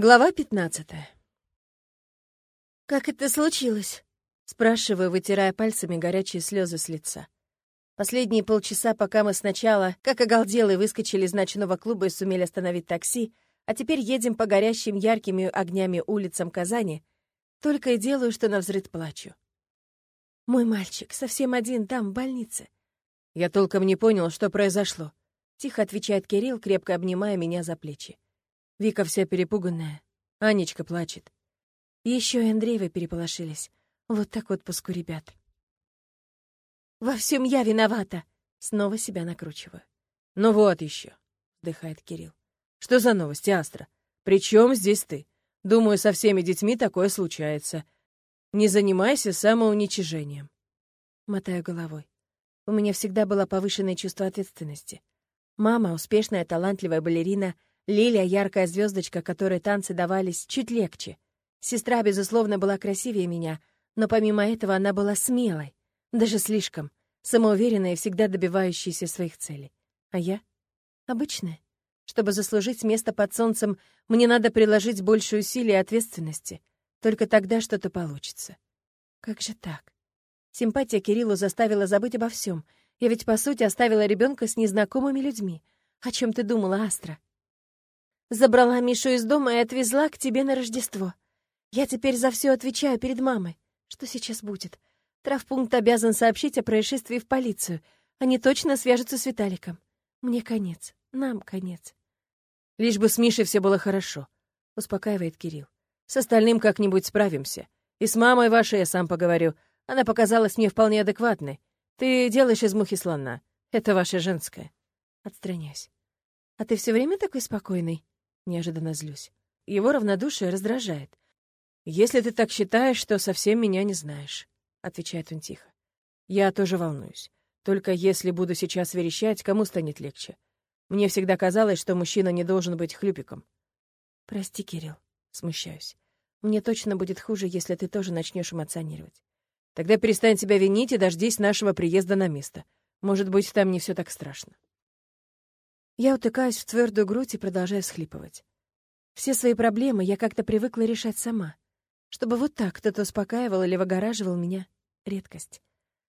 Глава пятнадцатая. «Как это случилось?» — спрашиваю, вытирая пальцами горячие слезы с лица. Последние полчаса, пока мы сначала, как оголделые, выскочили из ночного клуба и сумели остановить такси, а теперь едем по горящим яркими огнями улицам Казани, только и делаю, что навзрыд плачу. Мой мальчик совсем один там, в больнице. Я толком не понял, что произошло. Тихо отвечает Кирилл, крепко обнимая меня за плечи. Вика вся перепуганная. Анечка плачет. Еще и Андреевы переполошились. Вот так отпуск у ребят. «Во всем я виновата!» Снова себя накручиваю. «Ну вот еще», — вздыхает Кирилл. «Что за новости, Астра? Причем здесь ты? Думаю, со всеми детьми такое случается. Не занимайся самоуничижением». Мотаю головой. У меня всегда было повышенное чувство ответственности. Мама, успешная, талантливая балерина — Лилия — яркая звездочка, которой танцы давались чуть легче. Сестра, безусловно, была красивее меня, но помимо этого она была смелой, даже слишком, самоуверенной и всегда добивающейся своих целей. А я — обычная. Чтобы заслужить место под солнцем, мне надо приложить больше усилий и ответственности. Только тогда что-то получится. Как же так? Симпатия Кириллу заставила забыть обо всем. Я ведь, по сути, оставила ребенка с незнакомыми людьми. О чем ты думала, Астра? Забрала Мишу из дома и отвезла к тебе на Рождество. Я теперь за все отвечаю перед мамой. Что сейчас будет? Травпункт обязан сообщить о происшествии в полицию. Они точно свяжутся с Виталиком. Мне конец. Нам конец. Лишь бы с Мишей все было хорошо, успокаивает Кирилл. С остальным как-нибудь справимся. И с мамой вашей я сам поговорю. Она показалась мне вполне адекватной. Ты делаешь из мухи слона. Это ваше женское. Отстраняюсь. А ты все время такой спокойный? Неожиданно злюсь. Его равнодушие раздражает. «Если ты так считаешь, что совсем меня не знаешь», — отвечает он тихо. «Я тоже волнуюсь. Только если буду сейчас верещать, кому станет легче? Мне всегда казалось, что мужчина не должен быть хлюпиком». «Прости, Кирилл», — смущаюсь. «Мне точно будет хуже, если ты тоже начнешь эмоционировать». «Тогда перестань себя винить и дождись нашего приезда на место. Может быть, там не все так страшно». Я утыкаюсь в твердую грудь и продолжаю схлипывать. Все свои проблемы я как-то привыкла решать сама. Чтобы вот так кто-то успокаивал или выгораживал меня — редкость.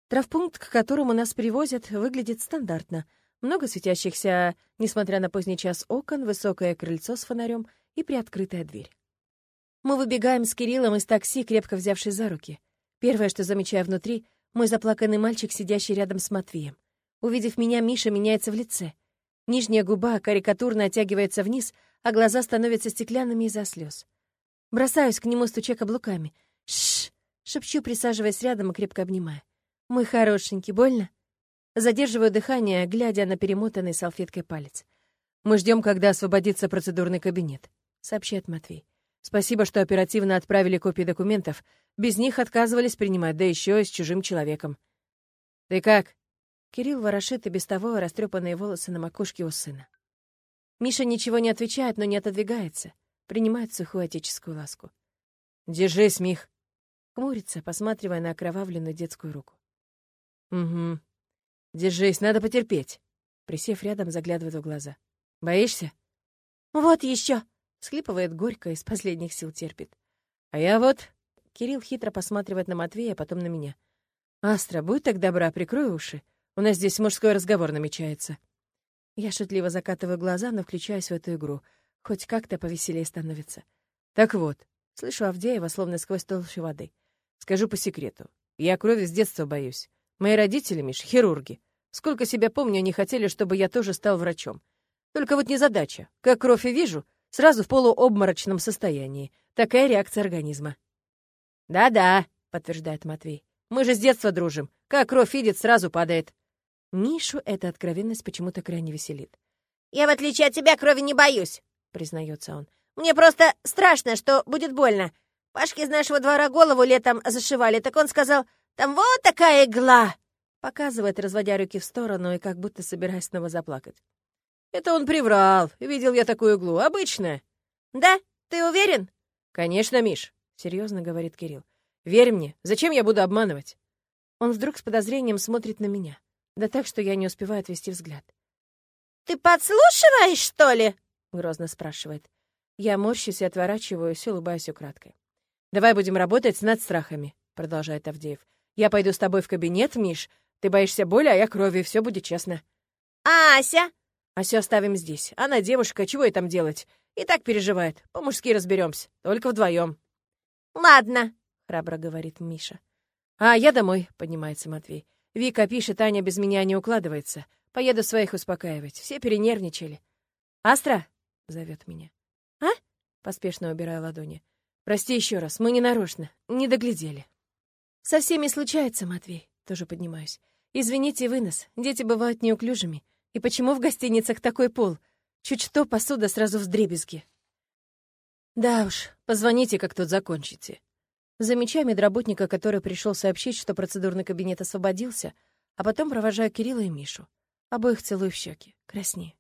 Травпункт, к которому нас привозят, выглядит стандартно. Много светящихся, несмотря на поздний час, окон, высокое крыльцо с фонарем и приоткрытая дверь. Мы выбегаем с Кириллом из такси, крепко взявшись за руки. Первое, что замечаю внутри — мой заплаканный мальчик, сидящий рядом с Матвеем. Увидев меня, Миша меняется в лице — Нижняя губа карикатурно оттягивается вниз, а глаза становятся стеклянными из-за слез. Бросаюсь к нему, стуча каблуками. «Шш!» — шепчу, присаживаясь рядом и крепко обнимая. «Мой хорошенький, больно?» Задерживаю дыхание, глядя на перемотанный салфеткой палец. «Мы ждем, когда освободится процедурный кабинет», — сообщает Матвей. «Спасибо, что оперативно отправили копии документов. Без них отказывались принимать, да еще и с чужим человеком». «Ты как?» Кирилл ворошит и без того растрепанные волосы на макушке у сына. Миша ничего не отвечает, но не отодвигается. Принимает сухую отеческую ласку. «Держись, Мих!» Хмурится, посматривая на окровавленную детскую руку. «Угу. Держись, надо потерпеть!» Присев рядом, заглядывает в глаза. «Боишься?» «Вот еще!» Схлипывает горько, из последних сил терпит. «А я вот...» Кирилл хитро посматривает на Матвея, а потом на меня. «Астра, будь так добра, прикрой уши. У нас здесь мужской разговор намечается». Я шутливо закатываю глаза, но включаюсь в эту игру. Хоть как-то повеселее становится. «Так вот», — слышу Авдеева, словно сквозь толщу воды. «Скажу по секрету. Я крови с детства боюсь. Мои родители, Миш, хирурги. Сколько себя помню, они хотели, чтобы я тоже стал врачом. Только вот незадача. Как кровь и вижу, сразу в полуобморочном состоянии. Такая реакция организма». «Да-да», — подтверждает Матвей. «Мы же с детства дружим. Как кровь видит, сразу падает». Мишу эта откровенность почему-то крайне веселит. «Я, в отличие от тебя, крови не боюсь», — признается он. «Мне просто страшно, что будет больно. Пашке из нашего двора голову летом зашивали, так он сказал, там вот такая игла!» Показывает, разводя руки в сторону и как будто собираясь снова заплакать. «Это он приврал. Видел я такую иглу. Обычная». «Да? Ты уверен?» «Конечно, Миш», — серьезно говорит Кирилл. «Верь мне. Зачем я буду обманывать?» Он вдруг с подозрением смотрит на меня. Да так, что я не успеваю отвести взгляд. «Ты подслушиваешь, что ли?» — грозно спрашивает. Я морщусь и отворачиваюсь, улыбаюсь украдкой. «Давай будем работать над страхами», — продолжает Авдеев. «Я пойду с тобой в кабинет, Миш. Ты боишься боли, а я крови, все будет честно». «А Ася?» «Асю оставим здесь. Она девушка, чего ей там делать? И так переживает. По-мужски разберемся. Только вдвоем. «Ладно», — храбро говорит Миша. «А я домой», — поднимается Матвей. «Вика пишет, Аня без меня не укладывается. Поеду своих успокаивать. Все перенервничали». «Астра!» — зовет меня. «А?» — поспешно убираю ладони. «Прости еще раз, мы не нарочно, не доглядели». «Со всеми случается, Матвей», — тоже поднимаюсь. «Извините вынос, дети бывают неуклюжими. И почему в гостиницах такой пол? Чуть что, посуда сразу в дребезги». «Да уж, позвоните, как тут закончите». Замечаю медработника, который пришел сообщить, что процедурный кабинет освободился, а потом провожаю Кирилла и Мишу. Обоих целую в щеки, краснее.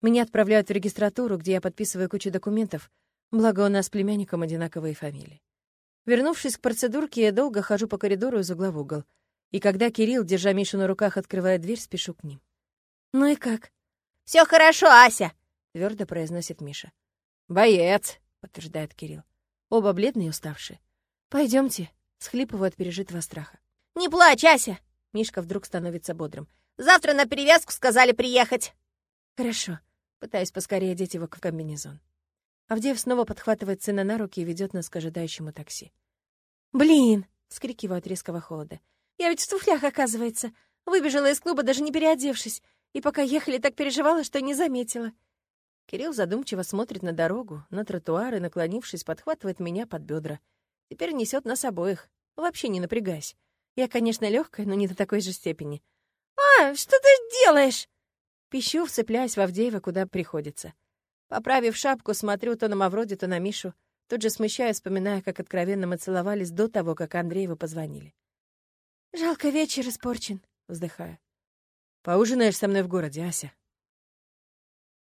Меня отправляют в регистратуру, где я подписываю кучу документов, благо у нас с племянником одинаковые фамилии. Вернувшись к процедурке, я долго хожу по коридору из угла в угол. И когда Кирилл, держа Мишу на руках, открывает дверь, спешу к ним. «Ну и как?» Все хорошо, Ася!» — твердо произносит Миша. «Боец!» — подтверждает Кирилл. Оба бледные и уставшие. Пойдемте, схлипываю от пережитого страха. «Не плачь, Ася!» Мишка вдруг становится бодрым. «Завтра на перевязку сказали приехать». «Хорошо. Пытаюсь поскорее одеть его в комбинезон. Авдеев снова подхватывает сына на руки и ведет нас к ожидающему такси. «Блин!» — вскрикиваю от резкого холода. «Я ведь в туфлях, оказывается. Выбежала из клуба, даже не переодевшись. И пока ехали, так переживала, что не заметила». Кирилл задумчиво смотрит на дорогу, на тротуар и, наклонившись, подхватывает меня под бедра. Теперь несет нас обоих, вообще не напрягаясь. Я, конечно, легкая, но не до такой же степени. «А, что ты делаешь?» Пищу, вцепляясь в Авдеева, куда приходится. Поправив шапку, смотрю то на Мавроди, то на Мишу, тут же смущаясь, вспоминая, как откровенно мы целовались до того, как Андрееву позвонили. «Жалко, вечер испорчен», — вздыхаю. «Поужинаешь со мной в городе, Ася?»